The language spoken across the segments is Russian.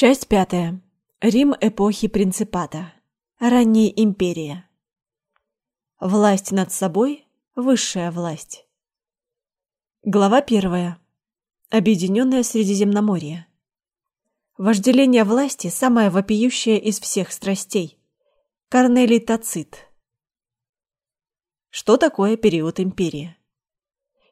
Часть пятая. Рим эпохи Принципата. Ранняя империя. Власть над собой – высшая власть. Глава первая. Объединенное Средиземноморье. Вожделение власти – самое вопиющее из всех страстей. Корнелий Тацит. Что такое период империи?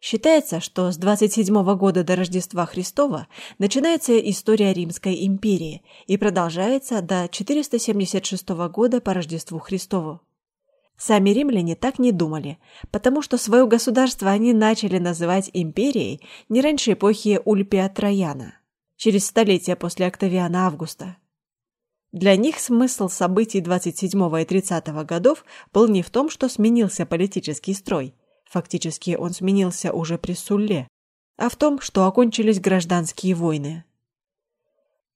Считается, что с 27 года до Рождества Христова начинается история Римской империи и продолжается до 476 года по Рождеству Христову. Сами римляне так не думали, потому что свое государство они начали называть империей не раньше эпохи Ульпия Трояна, через столетия после Октавиана Августа. Для них смысл событий 27 и 30 годов был не в том, что сменился политический строй – фактически он сменился уже при Сулле, а в том, что окончились гражданские войны.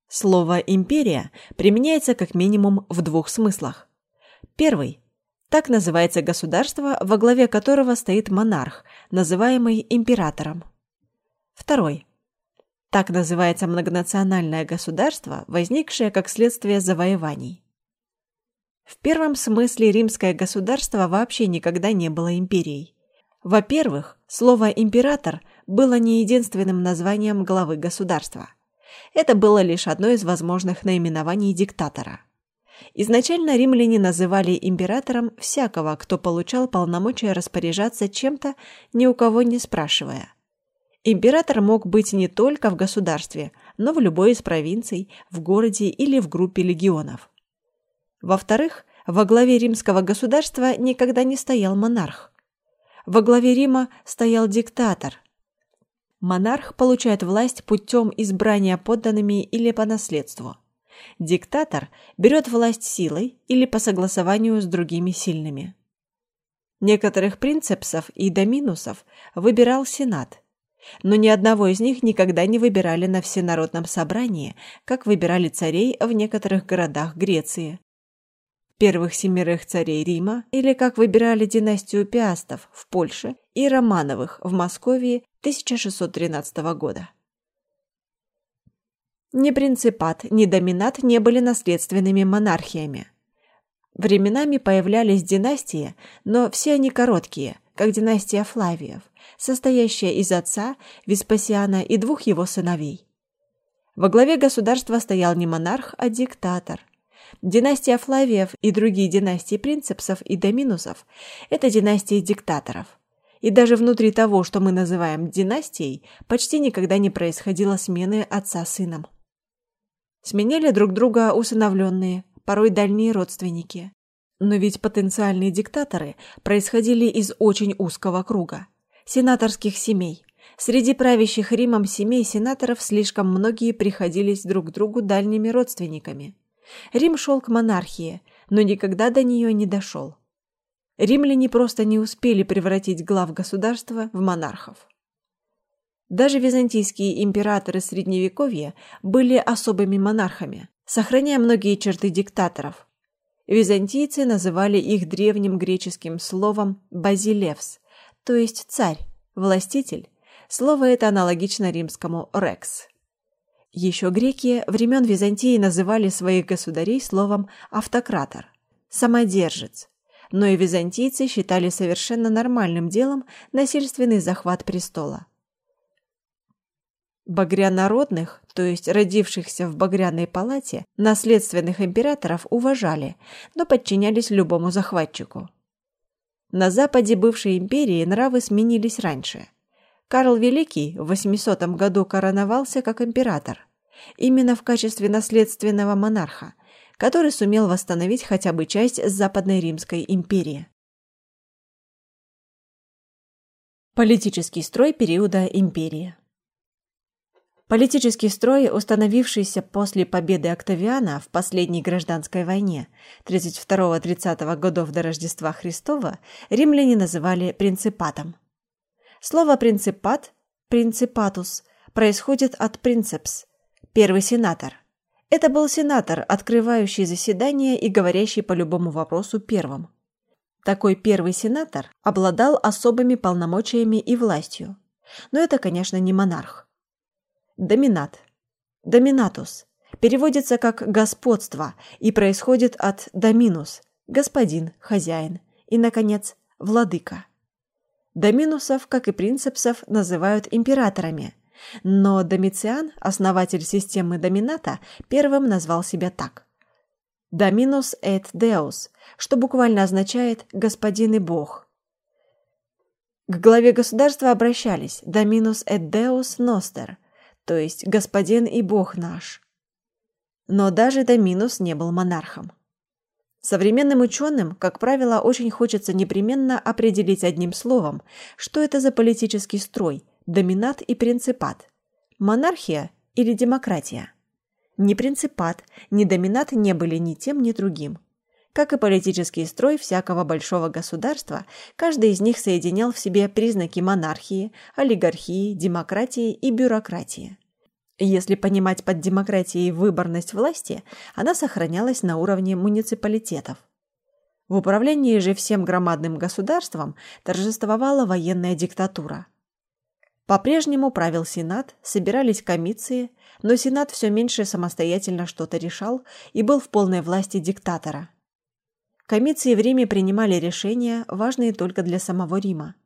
Слово «империя» применяется как минимум в двух смыслах. Первый – так называется государство, во главе которого стоит монарх, называемый императором. Второй – так называется многонациональное государство, возникшее как следствие завоеваний. В первом смысле римское государство вообще никогда не было империей. Во-первых, слово «император» было не единственным названием главы государства. Это было лишь одно из возможных наименований диктатора. Изначально римляне называли императором всякого, кто получал полномочия распоряжаться чем-то, ни у кого не спрашивая. Император мог быть не только в государстве, но в любой из провинций, в городе или в группе легионов. Во-вторых, во главе римского государства никогда не стоял монарх. Во главе Рима стоял диктатор. Монарх получает власть путем избрания подданными или по наследству. Диктатор берет власть силой или по согласованию с другими сильными. Некоторых принципсов и доминусов выбирал Сенат, но ни одного из них никогда не выбирали на всенародном собрании, как выбирали царей в некоторых городах Греции первых семерых царей Рима, или как выбирали династию Пиастов в Польше и Романовых в Москве 1613 года. Ни принципат, ни доминат не были наследственными монархиями. Временами появлялись династии, но все они короткие, как династия Флавиев, состоящая из отца Веспасиана и двух его сыновей. Во главе государства стоял не монарх, а диктатор, Династия Флавиев и другие династии принцепсов и доминусов – это династии диктаторов. И даже внутри того, что мы называем династией, почти никогда не происходило смены отца сыном. Сменяли друг друга усыновленные, порой дальние родственники. Но ведь потенциальные диктаторы происходили из очень узкого круга – сенаторских семей. Среди правящих Римом семей сенаторов слишком многие приходились друг другу дальними родственниками. Рим шел к монархии, но никогда до нее не дошел. Римляне просто не успели превратить глав государства в монархов. Даже византийские императоры Средневековья были особыми монархами, сохраняя многие черты диктаторов. Византийцы называли их древним греческим словом «базилевс», то есть «царь», «властитель». Слово это аналогично римскому «рекс». Еще греки времен Византии называли своих государей словом «автократор» – «самодержец», но и византийцы считали совершенно нормальным делом насильственный захват престола. Багрянародных, то есть родившихся в Багряной палате, наследственных императоров уважали, но подчинялись любому захватчику. На западе бывшей империи нравы сменились раньше – Карл Великий в 800 году короновался как император, именно в качестве наследственного монарха, который сумел восстановить хотя бы часть Западной Римской империи. Политический строй периода империи Политический строй, установившийся после победы Октавиана в последней гражданской войне 32-30 годов до Рождества Христова, римляне называли принципатом. Слово «принципат» «принципатус» происходит от «принцепс» – первый сенатор. Это был сенатор, открывающий заседание и говорящий по любому вопросу первым. Такой первый сенатор обладал особыми полномочиями и властью. Но это, конечно, не монарх. Доминат. Доминатус. переводится как «господство» и происходит от «доминус» – «господин», «хозяин» и, наконец, «владыка». Доминусов, как и принцепсов, называют императорами, но Домициан, основатель системы домината, первым назвал себя так. «Dominus et Deus», что буквально означает «господин и бог». К главе государства обращались «Dominus et Deus noster», то есть «господин и бог наш». Но даже Доминус не был монархом. Современным ученым, как правило, очень хочется непременно определить одним словом, что это за политический строй, доминат и принципат, монархия или демократия. Ни принципат, ни доминат не были ни тем, ни другим. Как и политический строй всякого большого государства, каждый из них соединял в себе признаки монархии, олигархии, демократии и бюрократии. Если понимать под демократией выборность власти, она сохранялась на уровне муниципалитетов. В управлении же всем громадным государством торжествовала военная диктатура. По-прежнему правил Сенат, собирались комиссии, но Сенат все меньше самостоятельно что-то решал и был в полной власти диктатора. Комиссии в Риме принимали решения, важные только для самого Рима.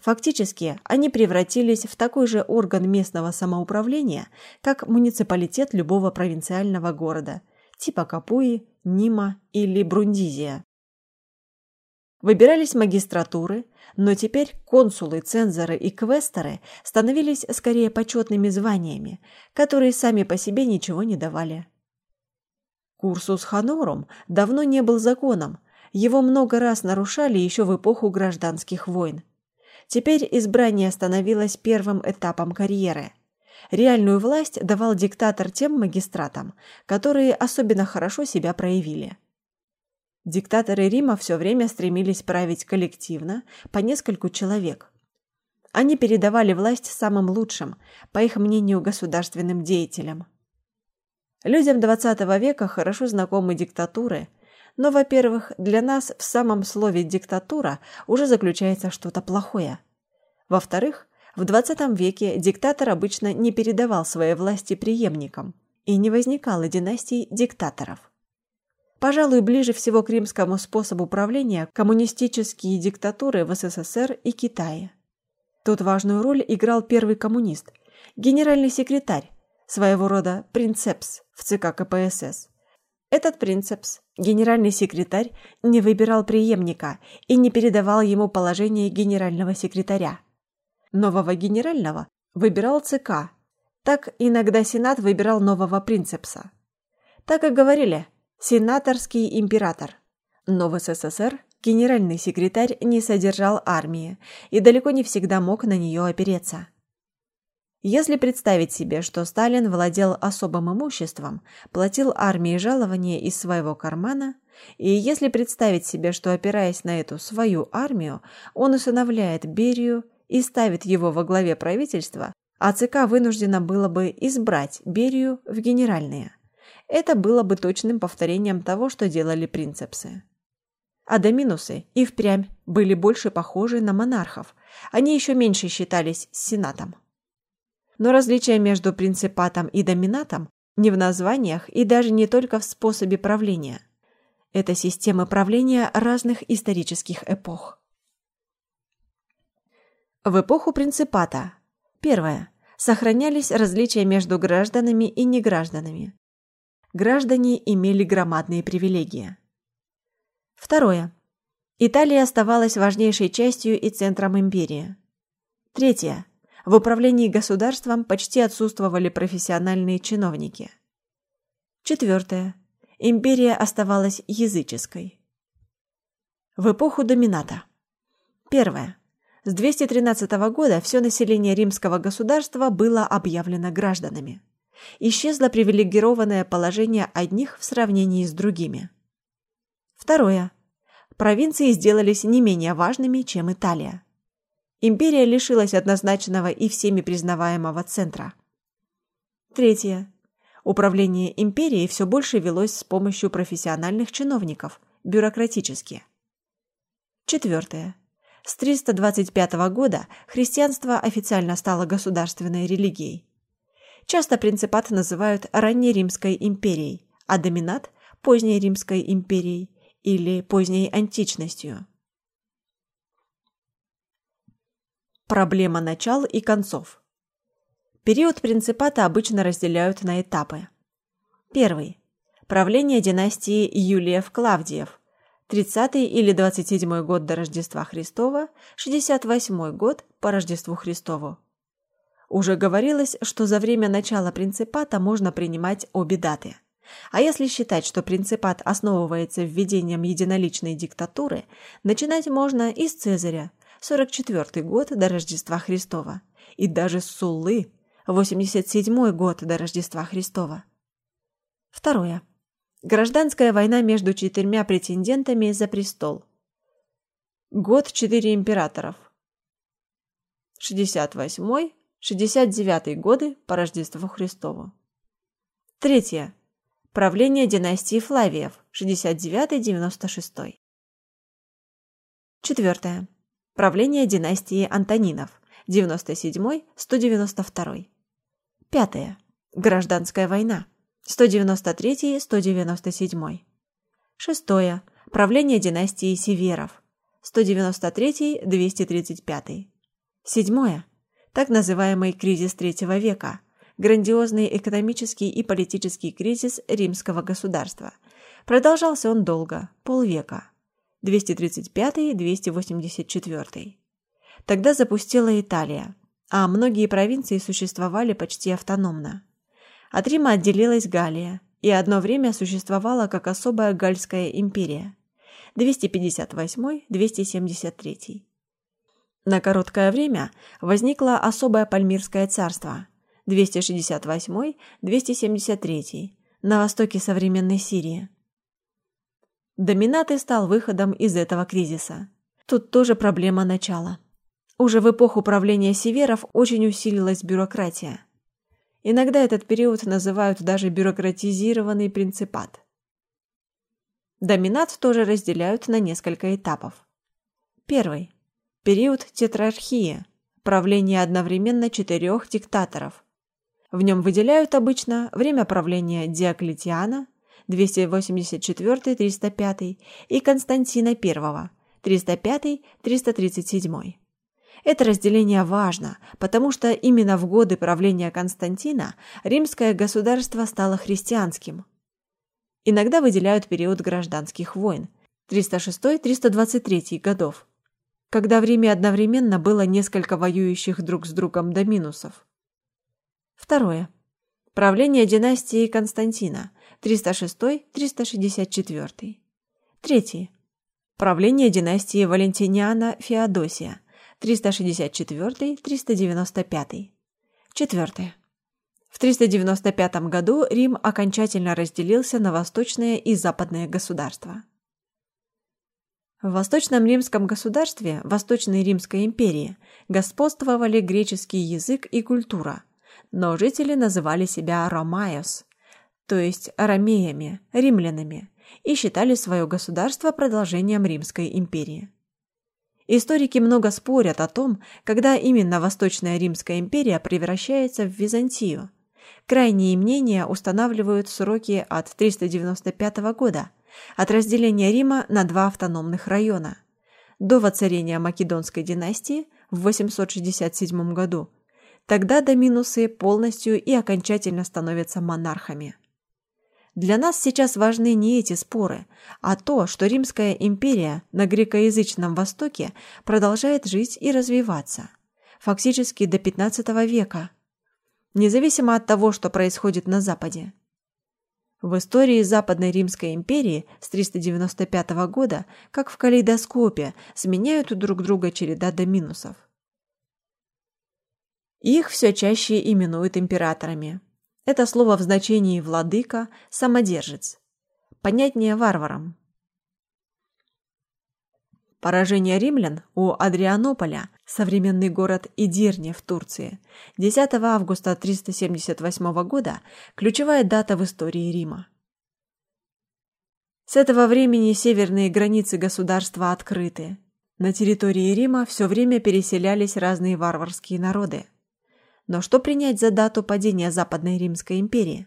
Фактически, они превратились в такой же орган местного самоуправления, как муниципалитет любого провинциального города, типа Капуи, Нима или Брундизия. Выбирались магистратуры, но теперь консулы, цензоры и квесторы становились скорее почетными званиями, которые сами по себе ничего не давали. Курсус ханорум давно не был законом, его много раз нарушали еще в эпоху гражданских войн. Теперь избрание становилось первым этапом карьеры. Реальную власть давал диктатор тем магистратам, которые особенно хорошо себя проявили. Диктаторы Рима все время стремились править коллективно, по нескольку человек. Они передавали власть самым лучшим, по их мнению, государственным деятелям. Людям XX века хорошо знакомы диктатуры, но, во-первых, для нас в самом слове «диктатура» уже заключается что-то плохое. Во-вторых, в XX веке диктатор обычно не передавал своей власти преемникам, и не возникало династий диктаторов. Пожалуй, ближе всего к римскому способу правления коммунистические диктатуры в СССР и Китае. Тут важную роль играл первый коммунист, генеральный секретарь, своего рода принцепс в ЦК КПСС, этот принцепс, генеральный секретарь, не выбирал преемника и не передавал ему положение генерального секретаря. Нового генерального выбирал ЦК. Так иногда Сенат выбирал нового принцепса. Так и говорили «сенаторский император». Но в СССР генеральный секретарь не содержал армии и далеко не всегда мог на нее опереться. Если представить себе, что Сталин владел особым имуществом, платил армии жалования из своего кармана, и если представить себе, что, опираясь на эту свою армию, он усыновляет Берию и ставит его во главе правительства, а ЦК вынуждено было бы избрать Берию в генеральные. Это было бы точным повторением того, что делали принцепсы. А доминусы и впрямь были больше похожи на монархов, они еще меньше считались сенатом. Но различие между принципатом и доминатом не в названиях и даже не только в способе правления. Это системы правления разных исторических эпох. В эпоху принципата. Первое. Сохранялись различия между гражданами и негражданами. Граждане имели громадные привилегии. Второе. Италия оставалась важнейшей частью и центром империи. Третье. В управлении государством почти отсутствовали профессиональные чиновники. Четвертое. Империя оставалась языческой. В эпоху домината. Первое. С 213 года все население римского государства было объявлено гражданами. Исчезло привилегированное положение одних в сравнении с другими. Второе. Провинции сделались не менее важными, чем Италия. Империя лишилась однозначного и всеми признаваемого центра. Третье. Управление империей все больше велось с помощью профессиональных чиновников, бюрократически. Четвертое. С 325 года христианство официально стало государственной религией. Часто принципат называют ранней Римской империей, а доминат – поздней Римской империей или поздней античностью. Проблема начал и концов. Период принципата обычно разделяют на этапы. Первый. Правление династии Юлиев-Клавдиев. 30 или 27 год до Рождества Христова, 68 год по Рождеству Христову. Уже говорилось, что за время начала принципата можно принимать обе даты. А если считать, что принципат основывается введением единоличной диктатуры, начинать можно и с Цезаря, 44 год до Рождества Христова, и даже Суллы, 87 год до Рождества Христова. Второе. Гражданская война между четырьмя претендентами за престол. Год четыре императоров. 68 69 годы по Рождеству Христову. Третье. Правление династии Флавиев. 69-96. Четвертое. Правление династии Антонинов. 97-192. Пятое. Гражданская война. 193-197. Шестое. Правление династии Северов. 193-235. Седьмое. Так называемый кризис третьего века. Грандиозный экономический и политический кризис римского государства. Продолжался он долго, полвека. 235-284. Тогда запустила Италия, а многие провинции существовали почти автономно. От Рима отделилась Галлия, и одно время существовала как особая Гальская империя 258-273. На короткое время возникло особое Пальмирское царство 268-273 на востоке современной Сирии. Доминаты стал выходом из этого кризиса. Тут тоже проблема начала. Уже в эпоху правления северов очень усилилась бюрократия. Иногда этот период называют даже бюрократизированный принципат. Доминат тоже разделяют на несколько этапов. Первый. Период тетрархии. Правление одновременно четырех диктаторов. В нем выделяют обычно время правления Диоклетиана 284-305 и Константина I 305-337. Это разделение важно, потому что именно в годы правления Константина римское государство стало христианским. Иногда выделяют период гражданских войн 306-323 годов, когда в Риме одновременно было несколько воюющих друг с другом доминусов. Второе. Правление династии Константина 306-364. Третье. Правление династии Валентиниана Феодосия 364-395. Четвертое. В 395 году Рим окончательно разделился на восточное и западное государства. В Восточном Римском государстве, Восточной Римской империи, господствовали греческий язык и культура, но жители называли себя ромаиос, то есть арамеями, римлянами, и считали свое государство продолжением Римской империи. Историки много спорят о том, когда именно Восточная Римская империя превращается в Византию. Крайние мнения устанавливают сроки от 395 года, от разделения Рима на два автономных района, до воцарения Македонской династии в 867 году. Тогда доминусы полностью и окончательно становятся монархами. Для нас сейчас важны не эти споры, а то, что Римская империя на грекоязычном Востоке продолжает жить и развиваться, фактически до XV века, независимо от того, что происходит на Западе. В истории Западной Римской империи с 395 года, как в калейдоскопе, сменяют друг друга череда доминусов. Их все чаще именуют императорами. Это слово в значении «владыка», «самодержец». Понятнее варварам. Поражение римлян у Адрианополя, современный город Идирне в Турции, 10 августа 378 года, ключевая дата в истории Рима. С этого времени северные границы государства открыты. На территории Рима все время переселялись разные варварские народы. Но что принять за дату падения Западной Римской империи?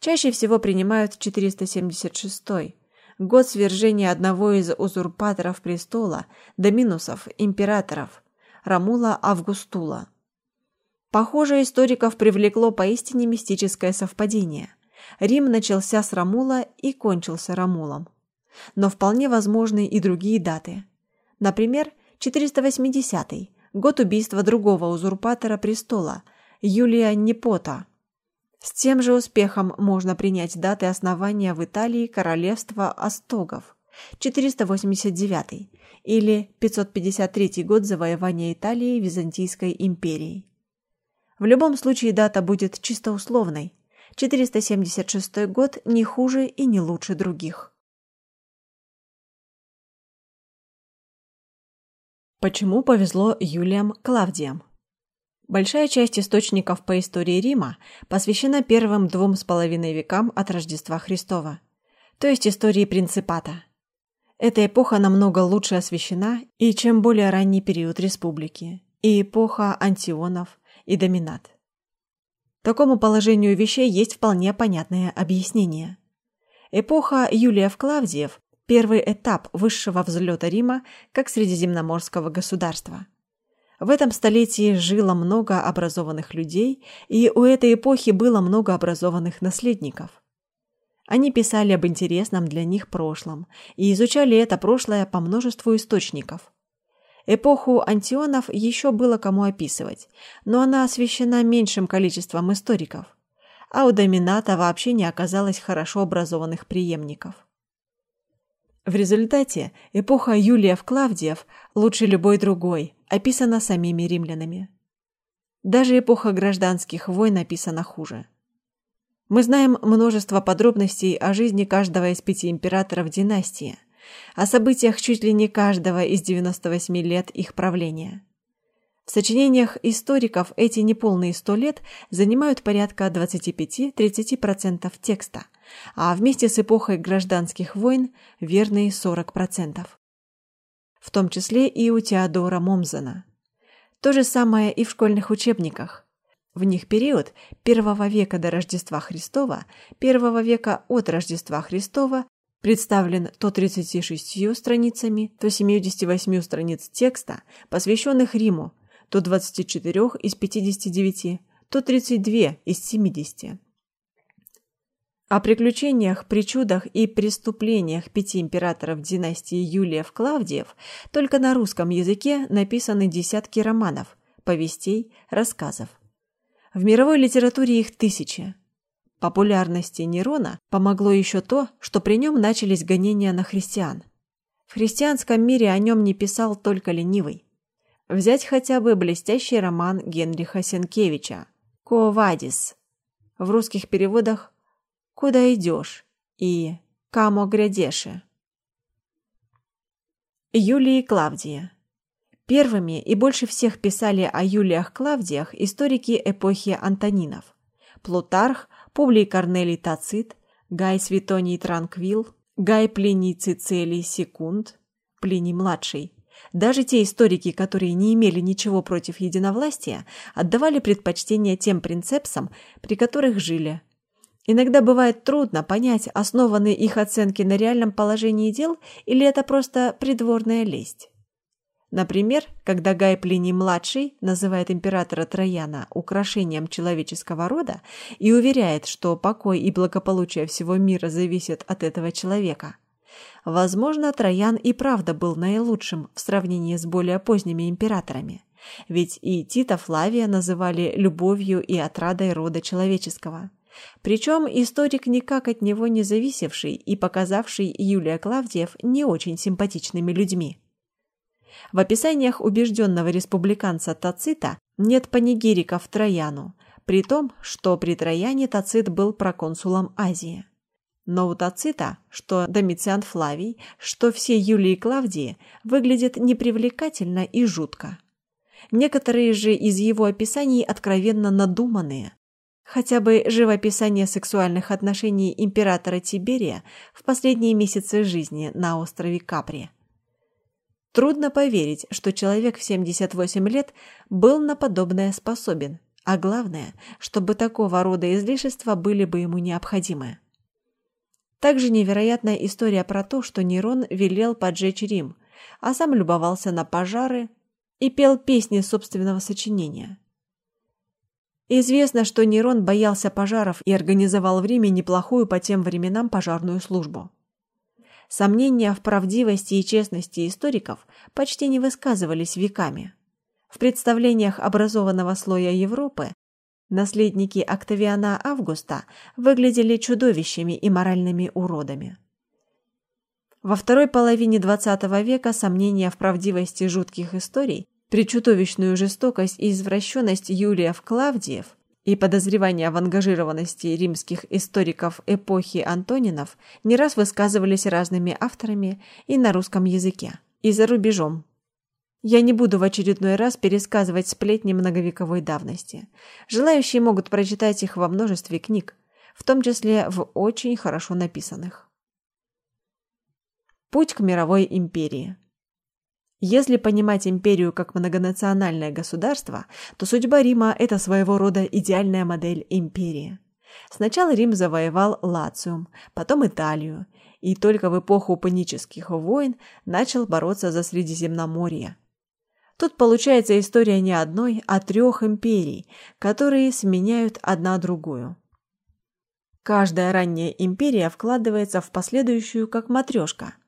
Чаще всего принимают 476 год свержения одного из узурпаторов престола, доминусов, императоров, Рамула Августула. Похоже, историков привлекло поистине мистическое совпадение. Рим начался с Рамула и кончился Рамулом. Но вполне возможны и другие даты. Например, 480 год убийства другого узурпатора престола, Юлия Непота – с тем же успехом можно принять даты основания в Италии королевства Астогов 489 или 553 год завоевания Италии Византийской империей. В любом случае дата будет чисто условной. 476 год не хуже и не лучше других. Почему повезло Юлиям Клавдиям? Большая часть источников по истории Рима посвящена первым двум с половиной векам от Рождества Христова, то есть истории принципата. Эта эпоха намного лучше освещена, и чем более ранний период республики, и эпоха антионов и доминат. Такому положению вещей есть вполне понятное объяснение. Эпоха Юлиев-Клавдиев – первый этап высшего взлета Рима как средиземноморского государства – в этом столетии жило много образованных людей, и у этой эпохи было много образованных наследников. Они писали об интересном для них прошлом и изучали это прошлое по множеству источников. Эпоху антионов еще было кому описывать, но она освещена меньшим количеством историков, а у домината вообще не оказалось хорошо образованных преемников. В результате эпоха Юлиев-Клавдиев лучше любой другой, описана самими римлянами. Даже эпоха гражданских войн описана хуже. Мы знаем множество подробностей о жизни каждого из пяти императоров династии, о событиях чуть ли не каждого из 98 лет их правления. В сочинениях историков эти неполные 100 лет занимают порядка 25-30% текста, а вместе с эпохой гражданских войн верные 40% в том числе и у Теодора Момзена. То же самое и в школьных учебниках. В них период первого века до Рождества Христова, первого века от Рождества Христова представлен то 36 страницами, то 78 страниц текста, посвященных Риму, то 24 из 59, то 32 из 70. О приключениях, причудах и преступлениях пяти императоров династии Юлиев-Клавдиев только на русском языке написаны десятки романов, повестей, рассказов. В мировой литературе их тысячи. Популярности Нерона помогло еще то, что при нем начались гонения на христиан. В христианском мире о нем не писал только ленивый. Взять хотя бы блестящий роман Генриха Сенкевича «Коовадис». В русских переводах куда идешь и камо грядеше. Юлия и Клавдия. Первыми и больше всех писали о Юлиях-Клавдиях историки эпохи Антонинов. Плутарх, Публий Корнелий Тацит, Гай Светоний Транквил, Гай Плиний Цицелий Секунд, Плиний-младший. Даже те историки, которые не имели ничего против единовластия, отдавали предпочтение тем принцепсам, при которых жили Иногда бывает трудно понять, основаны их оценки на реальном положении дел или это просто придворная лесть. Например, когда Гай Плиний-младший называет императора Трояна украшением человеческого рода и уверяет, что покой и благополучие всего мира зависят от этого человека. Возможно, Троян и правда был наилучшим в сравнении с более поздними императорами. Ведь и Тита Флавия называли любовью и отрадой рода человеческого – причем историк, никак от него не зависевший и показавший Юлия Клавдиев не очень симпатичными людьми. В описаниях убежденного республиканца Тацита нет панигириков Трояну, при том, что при Трояне Тацит был проконсулом Азии. Но у Тацита, что Домициан Флавий, что все Юлии Клавдии, выглядят непривлекательно и жутко. Некоторые же из его описаний откровенно надуманные, Хотя бы живописание сексуальных отношений императора Тиберия в последние месяцы жизни на острове Капри. Трудно поверить, что человек в 78 лет был на подобное способен, а главное, чтобы такого рода излишества были бы ему необходимы. Также невероятная история про то, что Нерон велел поджечь Рим, а сам любовался на пожары и пел песни собственного сочинения. Известно, что Нерон боялся пожаров и организовал в Риме неплохую по тем временам пожарную службу. Сомнения в правдивости и честности историков почти не высказывались веками. В представлениях образованного слоя Европы наследники Октавиана Августа выглядели чудовищами и моральными уродами. Во второй половине XX века сомнения в правдивости жутких историй, причудовищную жестокость и извращенность Юлиев Клавдиев и подозревания в ангажированности римских историков эпохи Антонинов не раз высказывались разными авторами и на русском языке, и за рубежом. Я не буду в очередной раз пересказывать сплетни многовековой давности. Желающие могут прочитать их во множестве книг, в том числе в очень хорошо написанных. Путь к мировой империи. Если понимать империю как многонациональное государство, то судьба Рима – это своего рода идеальная модель империи. Сначала Рим завоевал Лациум, потом Италию, и только в эпоху панических войн начал бороться за Средиземноморье. Тут получается история не одной, а трех империй, которые сменяют одна другую. Каждая ранняя империя вкладывается в последующую как матрешка –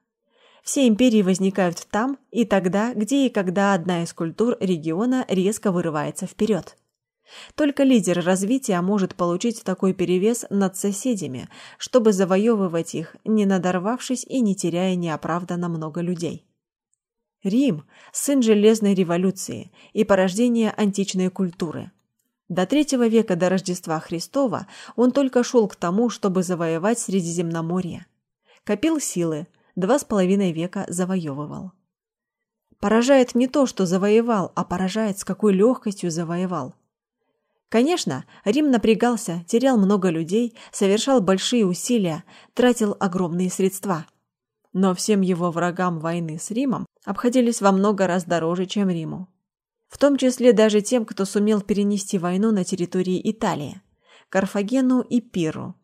все империи возникают там и тогда, где и когда одна из культур региона резко вырывается вперед. Только лидер развития может получить такой перевес над соседями, чтобы завоевывать их, не надорвавшись и не теряя неоправданно много людей. Рим – сын Железной революции и порождение античной культуры. До третьего века до Рождества Христова он только шел к тому, чтобы завоевать Средиземноморье. Копил силы, два с половиной века завоевывал. Поражает не то, что завоевал, а поражает, с какой легкостью завоевал. Конечно, Рим напрягался, терял много людей, совершал большие усилия, тратил огромные средства. Но всем его врагам войны с Римом обходились во много раз дороже, чем Риму. В том числе даже тем, кто сумел перенести войну на территории Италии, Карфагену и Пиру,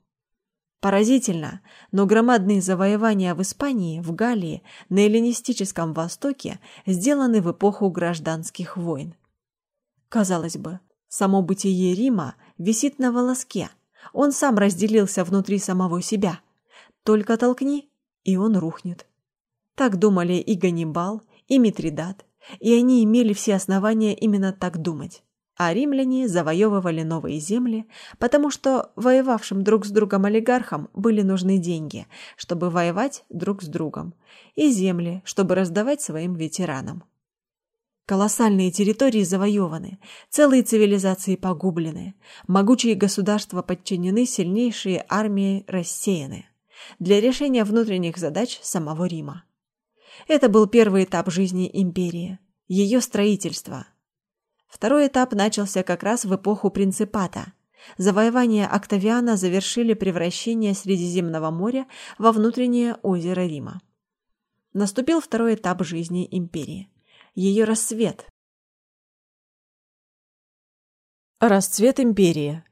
Поразительно, но громадные завоевания в Испании, в Галлии, на эллинистическом Востоке сделаны в эпоху гражданских войн. Казалось бы, само бытие Рима висит на волоске. Он сам разделился внутри самого себя. Только толкни, и он рухнет. Так думали и Ганнибал, и Митридат, и они имели все основания именно так думать а римляне завоевывали новые земли, потому что воевавшим друг с другом олигархам были нужны деньги, чтобы воевать друг с другом, и земли, чтобы раздавать своим ветеранам. Колоссальные территории завоеваны, целые цивилизации погублены, могучие государства подчинены, сильнейшие армии рассеяны для решения внутренних задач самого Рима. Это был первый этап жизни империи, ее строительство – Второй этап начался как раз в эпоху принципата. Завоевания Октавиана завершили превращение Средиземного моря во внутреннее озеро Рима. Наступил второй этап жизни империи. Ее расцвет. Расцвет империи.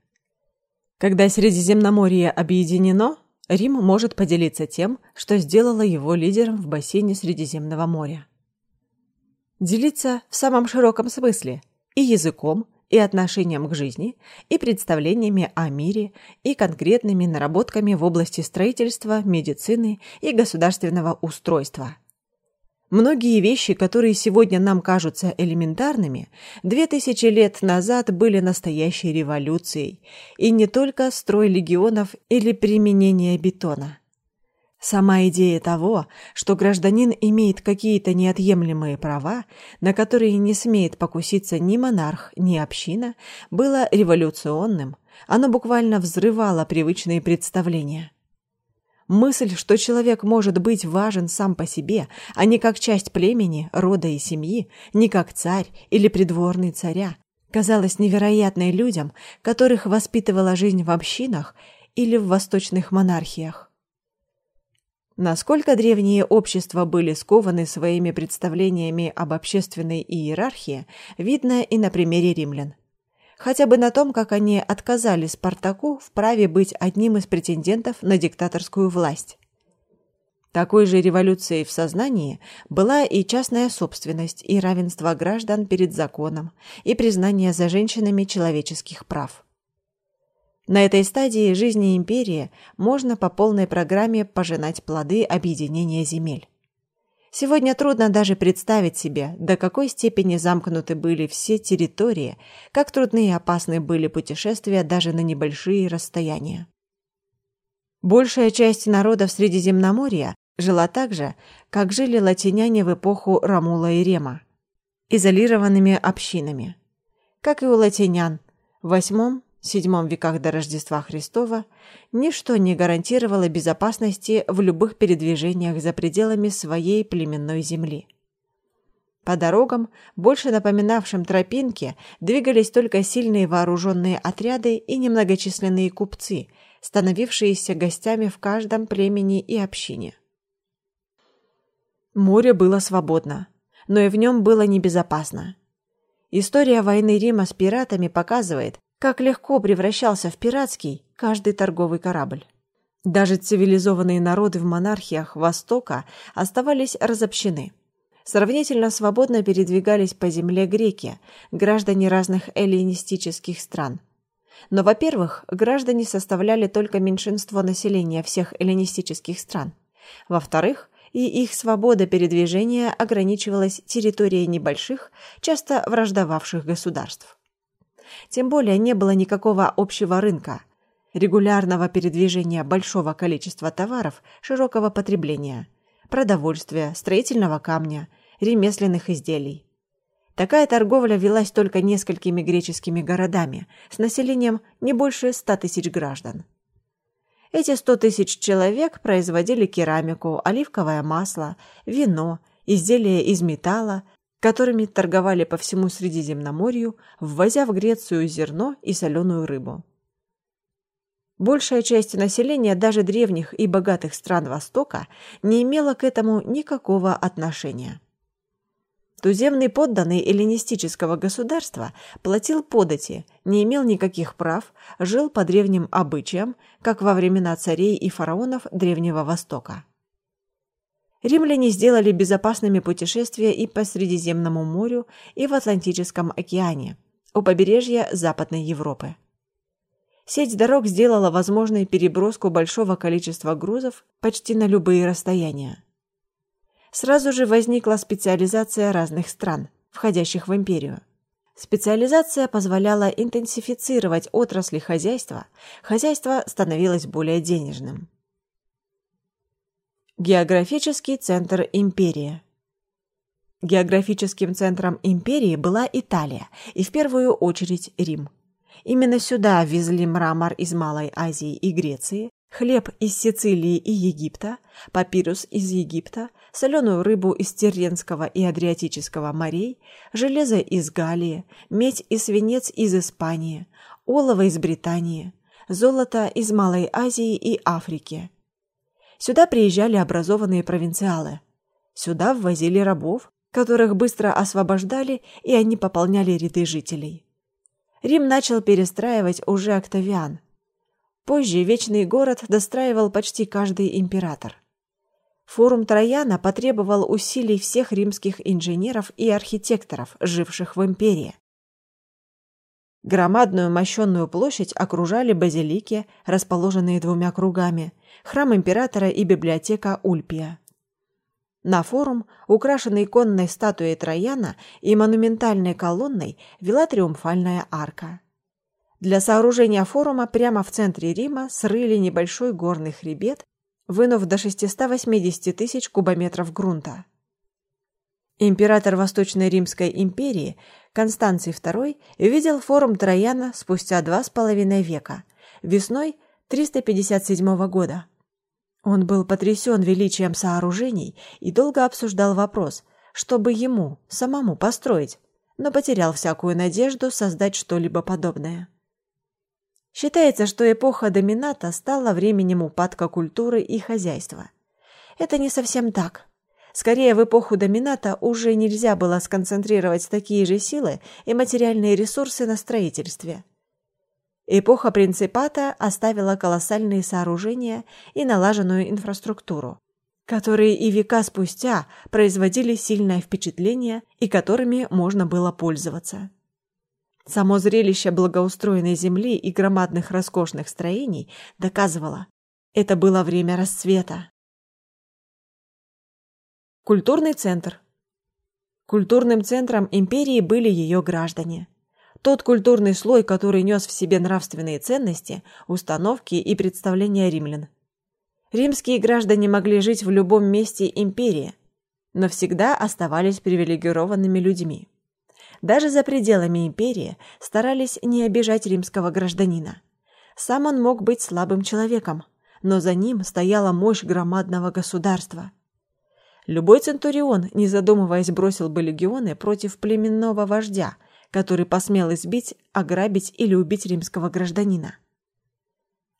Когда Средиземноморье объединено, Рим может поделиться тем, что сделало его лидером в бассейне Средиземного моря. Делиться в самом широком смысле – и языком, и отношением к жизни, и представлениями о мире, и конкретными наработками в области строительства, медицины и государственного устройства. Многие вещи, которые сегодня нам кажутся элементарными, две тысячи лет назад были настоящей революцией, и не только строй легионов или применение бетона. Сама идея того, что гражданин имеет какие-то неотъемлемые права, на которые не смеет покуситься ни монарх, ни община, было революционным. Оно буквально взрывало привычные представления. Мысль, что человек может быть важен сам по себе, а не как часть племени, рода и семьи, не как царь или придворный царя, казалась невероятной людям, которых воспитывала жизнь в общинах или в восточных монархиях. Насколько древние общества были скованы своими представлениями об общественной иерархии, видно и на примере римлян. хотя бы на том, как они отказали Спартаку в праве быть одним из претендентов на диктаторскую власть. Такой же революцией в сознании была и частная собственность, и равенство граждан перед законом, и признание за женщинами человеческих прав. На этой стадии жизни империи можно по полной программе пожинать плоды объединения земель. Сегодня трудно даже представить себе, до какой степени замкнуты были все территории, как трудны и опасны были путешествия даже на небольшие расстояния. Большая часть народов Средиземноморья жила так же, как жили латиняне в эпоху Ромула и Рема, изолированными общинами. Как и у латинян в VIII-VII веках до Рождества Христова ничто не гарантировало безопасности в любых передвижениях за пределами своей племенной земли. По дорогам, больше напоминавшим тропинки, двигались только сильные вооруженные отряды и немногочисленные купцы, становившиеся гостями в каждом племени и общине. Море было свободно, но и в нем было небезопасно. История войны Рима с пиратами показывает, как легко превращался в пиратский каждый торговый корабль. Даже цивилизованные народы в монархиях Востока оставались разобщены. Сравнительно свободно передвигались по земле греки, граждане разных эллинистических стран. Но, во-первых, граждане составляли только меньшинство населения всех эллинистических стран. Во-вторых, и их свобода передвижения ограничивалась территорией небольших, часто враждовавших государств. Тем более не было никакого общего рынка, регулярного передвижения большого количества товаров широкого потребления, продовольствия, строительного камня, ремесленных изделий. Такая торговля велась только несколькими греческими городами с населением не больше ста тысяч граждан. Эти сто тысяч человек производили керамику, оливковое масло, вино, изделия из металла, которыми торговали по всему Средиземноморью, ввозя в Грецию зерно и соленую рыбу. Большая часть населения даже древних и богатых стран Востока не имела к этому никакого отношения. Туземный подданный эллинистического государства платил подати, не имел никаких прав, жил по древним обычаям, как во времена царей и фараонов Древнего Востока. Римляне сделали безопасными путешествия и по Средиземному морю, и в Атлантическом океане, у побережья Западной Европы. Сеть дорог сделала возможной переброску большого количества грузов почти на любые расстояния сразу же возникла специализация разных стран, входящих в империю. Специализация позволяла интенсифицировать отрасли хозяйства, хозяйство становилось более денежным. Географический центр империи Географическим центром империи была Италия и в первую очередь Рим. Именно сюда везли мрамор из Малой Азии и Греции, хлеб из Сицилии и Египта, папирус из Египта, соленую рыбу из Терренского и Адриатического морей, железо из Галлии, медь и свинец из Испании, олово из Британии, золото из Малой Азии и Африки. Сюда приезжали образованные провинциалы. Сюда ввозили рабов, которых быстро освобождали, и они пополняли ряды жителей. Рим начал перестраивать уже Октавиан – Позже Вечный город достраивал почти каждый император. Форум Трояна потребовал усилий всех римских инженеров и архитекторов, живших в империи. Громадную мощенную площадь окружали базилики, расположенные двумя кругами, храм императора и библиотека Ульпия. На форум, украшенный конной статуей Трояна и монументальной колонной, вела триумфальная арка. Для сооружения форума прямо в центре Рима срыли небольшой горный хребет, вынув до 680 тысяч кубометров грунта. Император Восточной Римской империи Констанций II видел форум Трояна спустя два с половиной века, весной 357 года. Он был потрясен величием сооружений и долго обсуждал вопрос, чтобы ему самому построить, но потерял всякую надежду создать что-либо подобное. Считается, что эпоха домината стала временем упадка культуры и хозяйства. Это не совсем так. Скорее, в эпоху домината уже нельзя было сконцентрировать такие же силы и материальные ресурсы на строительстве. Эпоха принципата оставила колоссальные сооружения и налаженную инфраструктуру, которые и века спустя производили сильное впечатление и которыми можно было пользоваться. Само зрелище благоустроенной земли и громадных роскошных строений доказывало, это было время расцвета. Культурный центр. Культурным центром империи были ее граждане. Тот культурный слой, который нес в себе нравственные ценности, установки и представления римлян. Римские граждане могли жить в любом месте империи, но всегда оставались привилегированными людьми. Даже за пределами империи старались не обижать римского гражданина. Сам он мог быть слабым человеком, но за ним стояла мощь громадного государства – Любой центурион, не задумываясь, бросил бы легионы против племенного вождя, который посмел избить, ограбить или убить римского гражданина.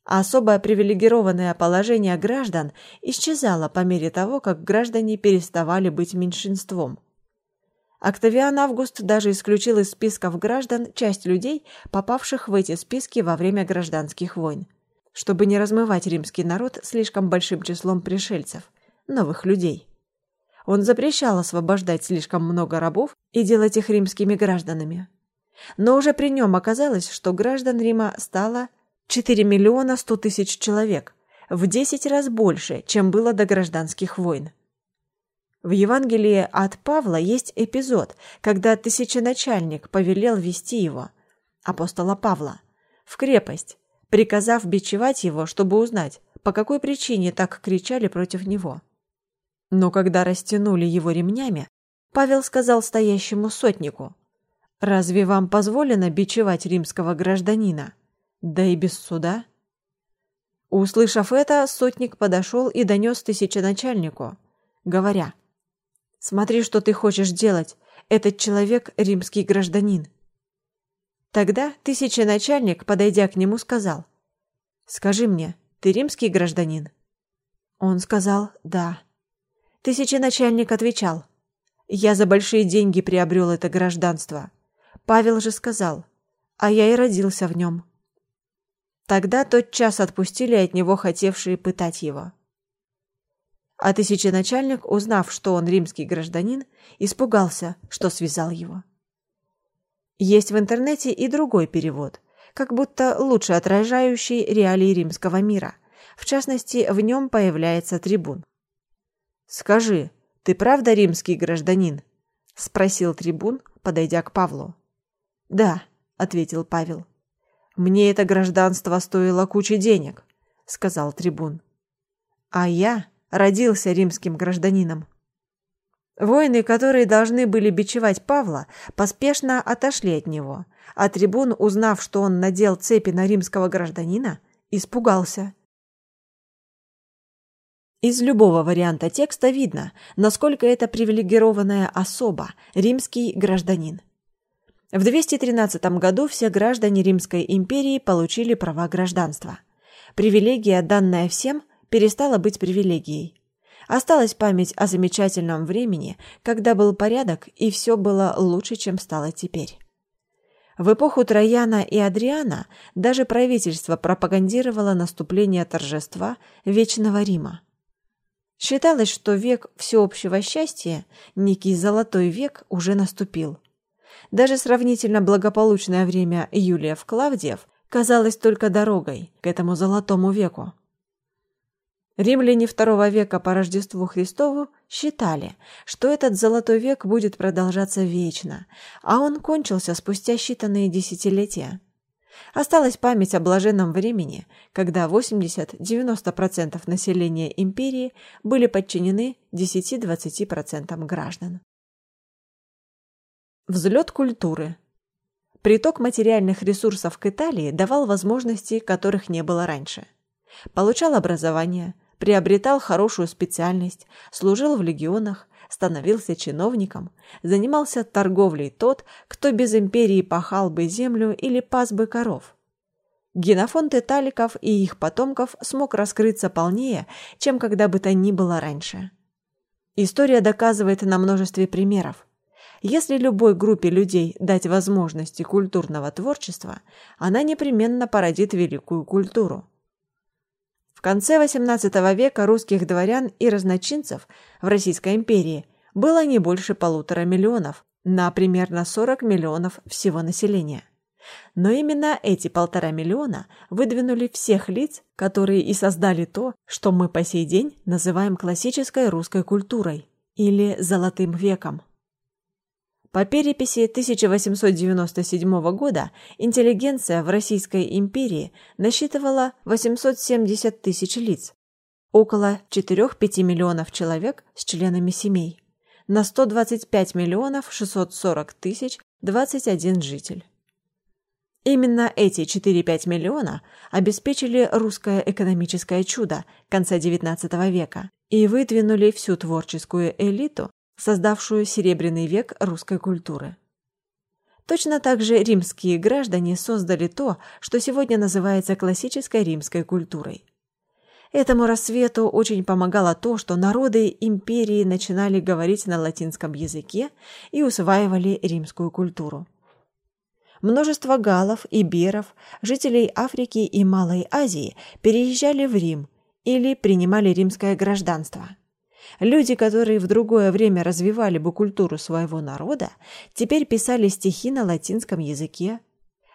Особое привилегированное положение граждан исчезало по мере того, как граждане переставали быть меньшинством. Октавиан Август даже исключил из списков граждан часть людей, попавших в эти списки во время гражданских войн, чтобы не размывать римский народ слишком большим числом пришельцев, новых людей. Он запрещал освобождать слишком много рабов и делать их римскими гражданами. Но уже при нем оказалось, что граждан Рима стало 4 миллиона 100 тысяч человек, в 10 раз больше, чем было до гражданских войн. В Евангелии от Павла есть эпизод, когда тысяченачальник повелел вести его, апостола Павла, в крепость, приказав бичевать его, чтобы узнать, по какой причине так кричали против него. Но когда растянули его ремнями, Павел сказал стоящему сотнику, «Разве вам позволено бичевать римского гражданина? Да и без суда?» Услышав это, сотник подошел и донес тысяченачальнику, говоря, «Смотри, что ты хочешь делать, этот человек — римский гражданин». Тогда тысяченачальник, подойдя к нему, сказал, «Скажи мне, ты римский гражданин?» Он сказал «да». Тысяченачальник отвечал. «Я за большие деньги приобрел это гражданство». Павел же сказал. «А я и родился в нем». Тогда тот час отпустили от него хотевшие пытать его. А тысяченачальник, узнав, что он римский гражданин, испугался, что связал его. Есть в интернете и другой перевод, как будто лучше отражающий реалии римского мира. В частности, в нем появляется трибун. «Скажи, ты правда римский гражданин?» — спросил трибун, подойдя к Павлу. «Да», — ответил Павел. «Мне это гражданство стоило кучи денег», — сказал трибун. «А я родился римским гражданином». Воины, которые должны были бичевать Павла, поспешно отошли от него, а трибун, узнав, что он надел цепи на римского гражданина, испугался из любого варианта текста видно, насколько это привилегированная особа, римский гражданин. В 213 году все граждане Римской империи получили права гражданства. Привилегия, данная всем, перестала быть привилегией. Осталась память о замечательном времени, когда был порядок и все было лучше, чем стало теперь. В эпоху Трояна и Адриана даже правительство пропагандировало наступление торжества Вечного Рима. Считалось, что век всеобщего счастья, некий золотой век, уже наступил. Даже сравнительно благополучное время Юлиев-Клавдиев казалось только дорогой к этому золотому веку. Римляне II века по Рождеству Христову считали, что этот золотой век будет продолжаться вечно, а он кончился спустя считанные десятилетия. Осталась память о блаженном времени, когда 80-90% населения империи были подчинены 10-20% граждан. Взлет культуры. Приток материальных ресурсов к Италии давал возможности, которых не было раньше. Получал образование, приобретал хорошую специальность, служил в легионах, становился чиновником, занимался торговлей тот, кто без империи пахал бы землю или пас бы коров. Генофонд италиков и их потомков смог раскрыться полнее, чем когда бы то ни было раньше. История доказывает на множестве примеров. Если любой группе людей дать возможности культурного творчества, она непременно породит великую культуру. В конце XVIII века русских дворян и разночинцев в Российской империи было не больше полутора миллионов на примерно 40 миллионов всего населения. Но именно эти полтора миллиона выдвинули всех лиц, которые и создали то, что мы по сей день называем классической русской культурой или «золотым веком». По переписи 1897 года интеллигенция в Российской империи насчитывала 870 тысяч лиц, около 4-5 миллионов человек с членами семей, на 125 миллионов 640 тысяч 21 житель. Именно эти 4-5 миллиона обеспечили русское экономическое чудо конца XIX века и выдвинули всю творческую элиту, создавшую серебряный век русской культуры. Точно так же римские граждане создали то, что сегодня называется классической римской культурой. Этому рассвету очень помогало то, что народы империи начинали говорить на латинском языке и усваивали римскую культуру. Множество галлов, иберов, жителей Африки и Малой Азии переезжали в Рим или принимали римское гражданство. Люди, которые в другое время развивали бы культуру своего народа, теперь писали стихи на латинском языке,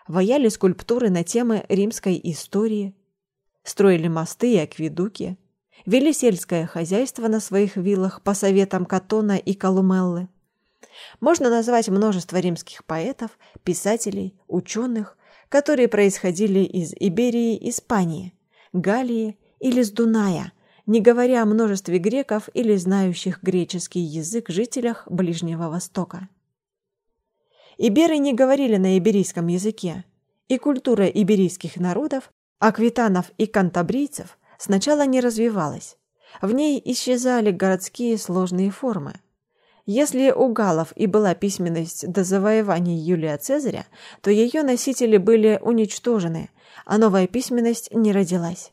ваяли скульптуры на темы римской истории, строили мосты и акведуки, вели сельское хозяйство на своих виллах по советам Катона и Колумеллы, можно назвать множество римских поэтов, писателей, ученых, которые происходили из Иберии, Испании, Галлии или с Дуная, не говоря о множестве греков или знающих греческий язык жителях Ближнего Востока. Иберы не говорили на иберийском языке, и культура иберийских народов, аквитанов и кантабрийцев сначала не развивалась. В ней исчезали городские сложные формы. Если у галлов и была письменность до завоевания Юлия Цезаря, то ее носители были уничтожены, а новая письменность не родилась.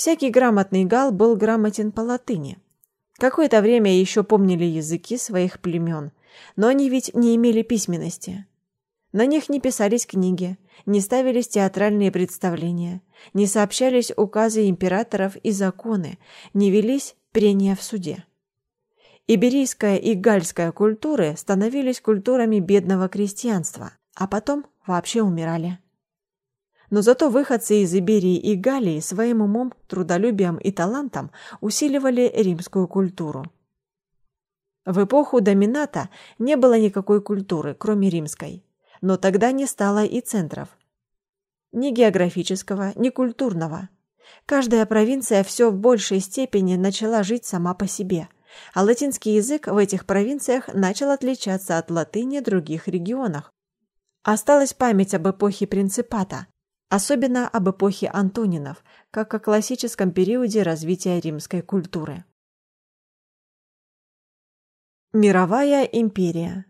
Всякий грамотный гал был грамотен по латыни. Какое-то время еще помнили языки своих племен, но они ведь не имели письменности. На них не писались книги, не ставились театральные представления, не сообщались указы императоров и законы, не велись прения в суде. Иберийская и гальская культуры становились культурами бедного крестьянства, а потом вообще умирали. Но зато выходцы из Иберии и Галлии своим умом, трудолюбием и талантом усиливали римскую культуру. В эпоху домината не было никакой культуры, кроме римской, но тогда не стало и центров. Ни географического, ни культурного. Каждая провинция все в большей степени начала жить сама по себе – а латинский язык в этих провинциях начал отличаться от латыни других регионах. Осталась память об эпохе принципата, особенно об эпохе Антонинов, как о классическом периоде развития римской культуры. Мировая империя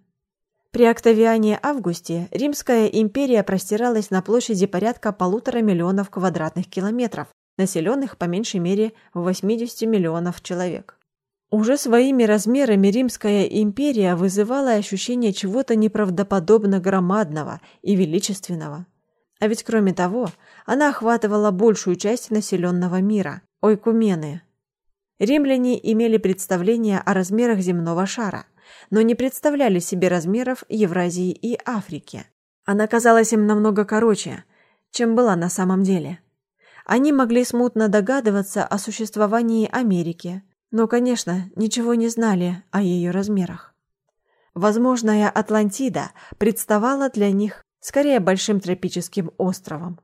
При Октавиане Августе Римская империя простиралась на площади порядка полутора миллионов квадратных километров, населенных по меньшей мере в 80 миллионов человек. Уже своими размерами Римская империя вызывала ощущение чего-то неправдоподобно громадного и величественного. А ведь кроме того, она охватывала большую часть населенного мира – ойкумены. Римляне имели представление о размерах земного шара, но не представляли себе размеров Евразии и Африки. Она казалась им намного короче, чем была на самом деле. Они могли смутно догадываться о существовании Америки – но, конечно, ничего не знали о ее размерах. Возможная Атлантида представала для них скорее большим тропическим островом.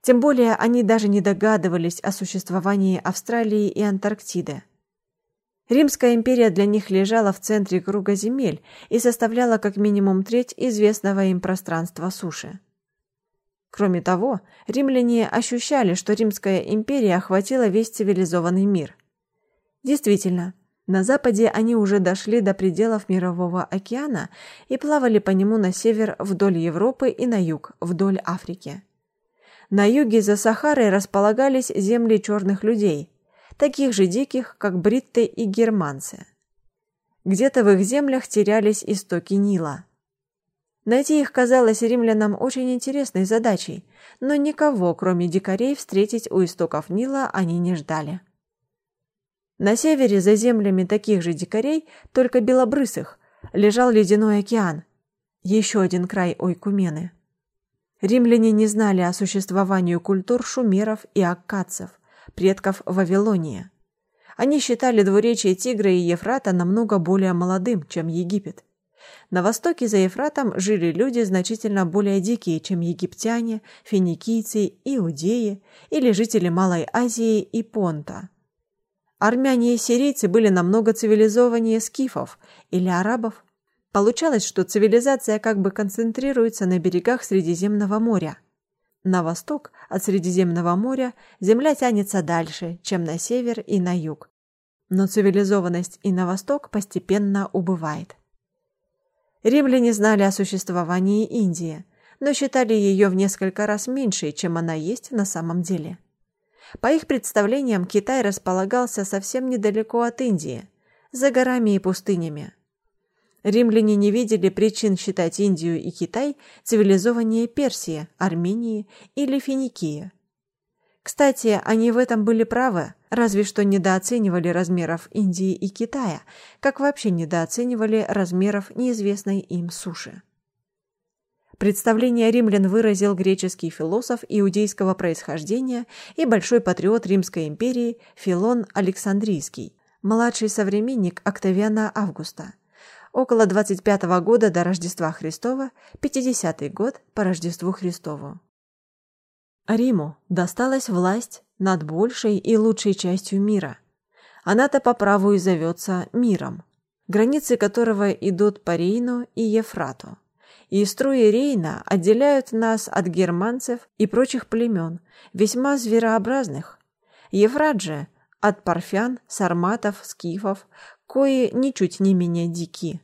Тем более они даже не догадывались о существовании Австралии и Антарктиды. Римская империя для них лежала в центре круга земель и составляла как минимум треть известного им пространства суши. Кроме того, римляне ощущали, что Римская империя охватила весь цивилизованный мир. Действительно, на западе они уже дошли до пределов Мирового океана и плавали по нему на север вдоль Европы и на юг вдоль Африки. На юге за Сахарой располагались земли черных людей. таких же диких, как бритты и германцы. Где-то в их землях терялись истоки Нила. Найти их казалось римлянам очень интересной задачей, но никого, кроме дикарей, встретить у истоков Нила они не ждали. На севере, за землями таких же дикарей, только белобрысых, лежал ледяной океан, еще один край Ойкумены. Римляне не знали о существовании культур шумеров и аккадцев, предков Вавилонии. Они считали двуречие Тигра и Ефрата намного более молодым, чем Египет. На востоке за Ефратом жили люди значительно более дикие, чем египтяне, финикийцы, иудеи или жители Малой Азии и Понта. Армяне и сирийцы были намного цивилизованнее скифов или арабов. Получалось, что цивилизация как бы концентрируется на берегах Средиземного моря. На восток от Средиземного моря земля тянется дальше, чем на север и на юг. Но цивилизованность и на восток постепенно убывает. Римляне знали о существовании Индии, но считали ее в несколько раз меньшей, чем она есть на самом деле. По их представлениям, Китай располагался совсем недалеко от Индии, за горами и пустынями. Римляне не видели причин считать Индию и Китай цивилизованнее Персии, Армении или Финикии. Кстати, они в этом были правы, разве что недооценивали размеров Индии и Китая, как вообще недооценивали размеров неизвестной им суши. Представление римлян выразил греческий философ иудейского происхождения и большой патриот Римской империи Филон Александрийский, младший современник Октавиана Августа. Около 25 года до Рождества Христова, 50 год по Рождеству Христову. Риму досталась власть над большей и лучшей частью мира. Она-то по праву и зовется миром, границы которого идут по Рейну и Ефрату. И струи Рейна отделяют нас от германцев и прочих племен, весьма зверообразных. Ефрат же от парфян, сарматов, скифов, кои ничуть не менее дики.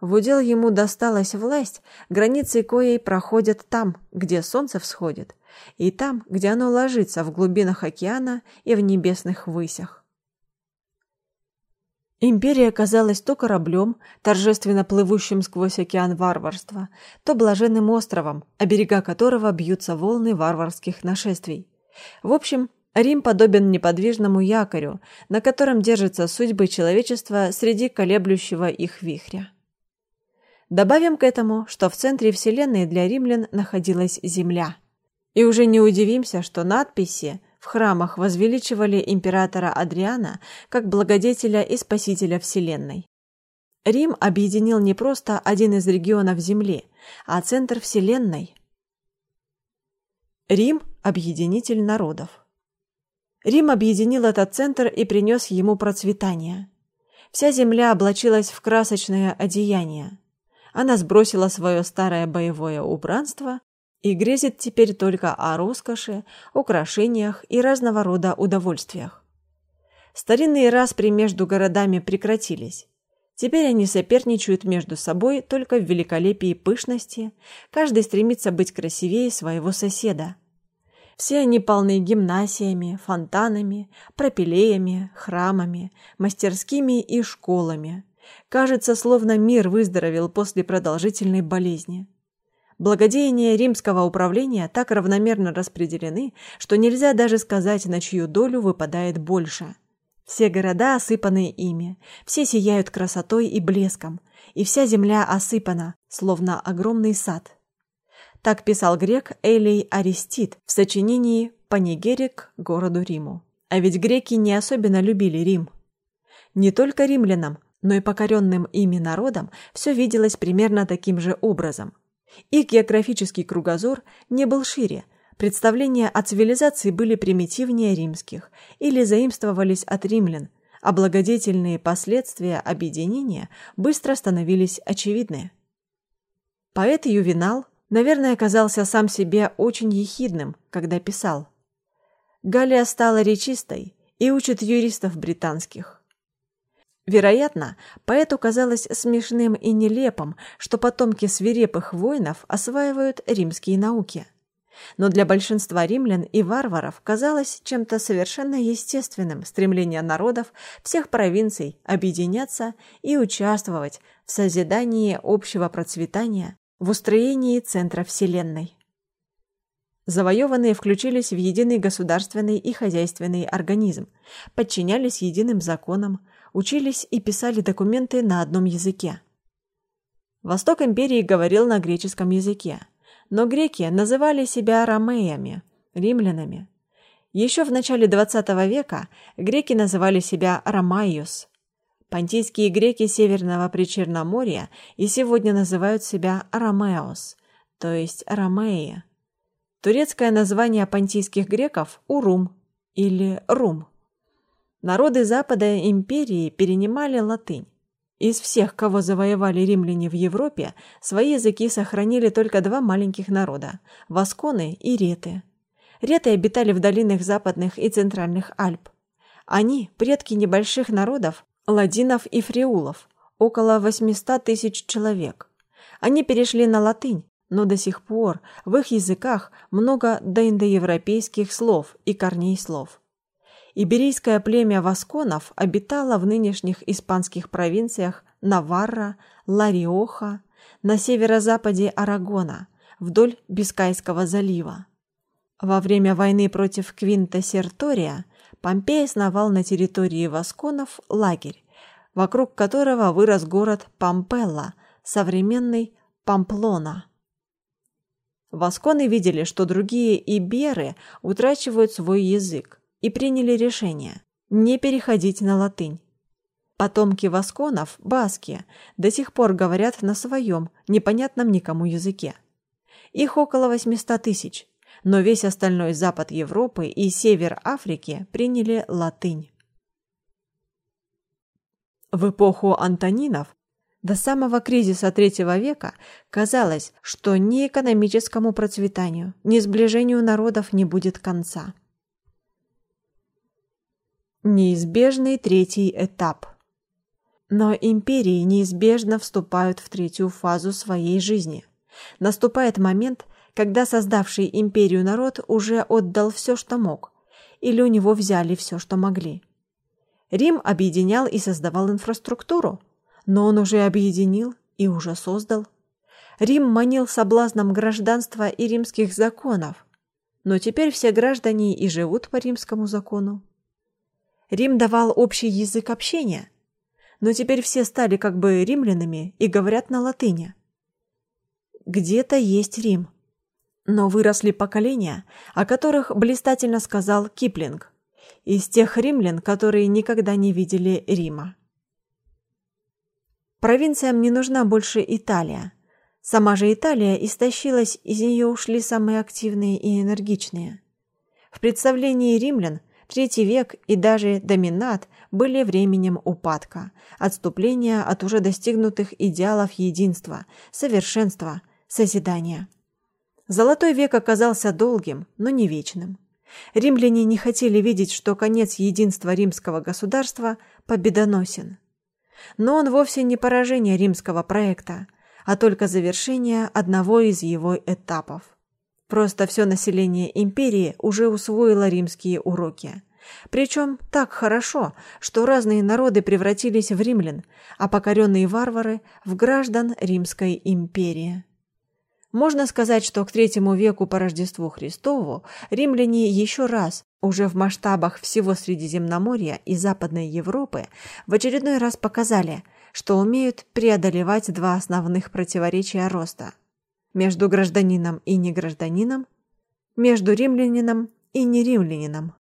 В удел ему досталась власть, границы коей проходят там, где солнце всходит, и там, где оно ложится в глубинах океана и в небесных высях. Империя казалась то кораблем, торжественно плывущим сквозь океан варварства, то блаженным островом, о берега которого бьются волны варварских нашествий. В общем, Рим подобен неподвижному якорю, на котором держатся судьбы человечества среди колеблющего их вихря. Добавим к этому, что в центре Вселенной для римлян находилась Земля – и уже не удивимся, что надписи в храмах возвеличивали императора Адриана как благодетеля и спасителя Вселенной. Рим объединил не просто один из регионов Земли, а центр Вселенной. Рим – объединитель народов. Рим объединил этот центр и принес ему процветание. Вся земля облачилась в красочное одеяние. Она сбросила свое старое боевое убранство и грезит теперь только о роскоши, украшениях и разного рода удовольствиях. Старинные распри между городами прекратились. Теперь они соперничают между собой только в великолепии и пышности, каждый стремится быть красивее своего соседа. Все они полны гимнасиями, фонтанами, пропилеями, храмами, мастерскими и школами. Кажется, словно мир выздоровел после продолжительной болезни. Благодеяния римского управления так равномерно распределены, что нельзя даже сказать, на чью долю выпадает больше. Все города осыпаны ими, все сияют красотой и блеском, и вся земля осыпана, словно огромный сад. Так писал грек Элей Аристид в сочинении «Панигерик городу Риму». А ведь греки не особенно любили Рим. Не только римлянам, но и покоренным ими народам все виделось примерно таким же образом – их географический кругозор не был шире, представления о цивилизации были примитивнее римских или заимствовались от римлян, а благодетельные последствия объединения быстро становились очевидны. Поэт Ювенал, наверное, оказался сам себе очень ехидным, когда писал «Галия стала речистой и учит юристов британских. Вероятно, поэту казалось смешным и нелепым, что потомки свирепых воинов осваивают римские науки. Но для большинства римлян и варваров казалось чем-то совершенно естественным стремление народов всех провинций объединяться и участвовать в созидании общего процветания, в устроении центра Вселенной. Завоеванные включились в единый государственный и хозяйственный организм, подчинялись единым законам, учились и писали документы на одном языке. Восток империи говорил на греческом языке, но греки называли себя ромеями, римлянами. Еще в начале XX века греки называли себя ромайос. Понтийские греки Северного Причерноморья и сегодня называют себя ромеос, то есть ромеи. Турецкое название понтийских греков – Урум или Рум. Народы Запада империи перенимали латынь. Из всех, кого завоевали римляне в Европе, свои языки сохранили только два маленьких народа – васконы и реты. Реты обитали в долинах западных и центральных Альп. Они – предки небольших народов – ладинов и фриулов, около 800 тысяч человек. Они перешли на латынь, но до сих пор в их языках много доиндоевропейских слов и корней слов – Иберийское племя васконов обитало в нынешних испанских провинциях Наварра, Ла-Риоха, на северо-западе Арагона, вдоль Бискайского залива. Во время войны против Квинта Сертория Помпей основал на территории васконов лагерь, вокруг которого вырос город Помпелла, современный Памплона. Васконы видели, что другие иберы утрачивают свой язык, и приняли решение не переходить на латынь. Потомки васконов, баски, до сих пор говорят на своем, непонятном никому языке. Их около 800 тысяч, но весь остальной запад Европы и север Африки приняли латынь. В эпоху Антонинов до самого кризиса третьего века казалось, что ни экономическому процветанию, ни сближению народов не будет конца. Неизбежный третий этап. Но империи неизбежно вступают в третью фазу своей жизни. Наступает момент, когда создавший империю народ уже отдал все, что мог, или у него взяли все, что могли. Рим объединял и создавал инфраструктуру, но он уже объединил и уже создал. Рим манил соблазном гражданства и римских законов, но теперь все граждане и живут по римскому закону. Рим давал общий язык общения, но теперь все стали как бы римлянами и говорят на латыни. Где-то есть Рим, но выросли поколения, о которых блистательно сказал Киплинг, из тех римлян, которые никогда не видели Рима. Провинциям не нужна больше Италия. Сама же Италия истощилась, из нее ушли самые активные и энергичные. В представлении римлян Третий век и даже доминат были временем упадка, отступления от уже достигнутых идеалов единства, совершенства, созидания. Золотой век оказался долгим, но не вечным. Римляне не хотели видеть, что конец единства римского государства победоносен. Но он вовсе не поражение римского проекта, а только завершение одного из его этапов. Просто все население империи уже усвоило римские уроки. Причем так хорошо, что разные народы превратились в римлян, а покоренные варвары – в граждан Римской империи. Можно сказать, что к третьему веку по Рождеству Христову римляне еще раз, уже в масштабах всего Средиземноморья и Западной Европы, в очередной раз показали, что умеют преодолевать два основных противоречия роста – между гражданином и негражданином, между римлянином и неримлянином.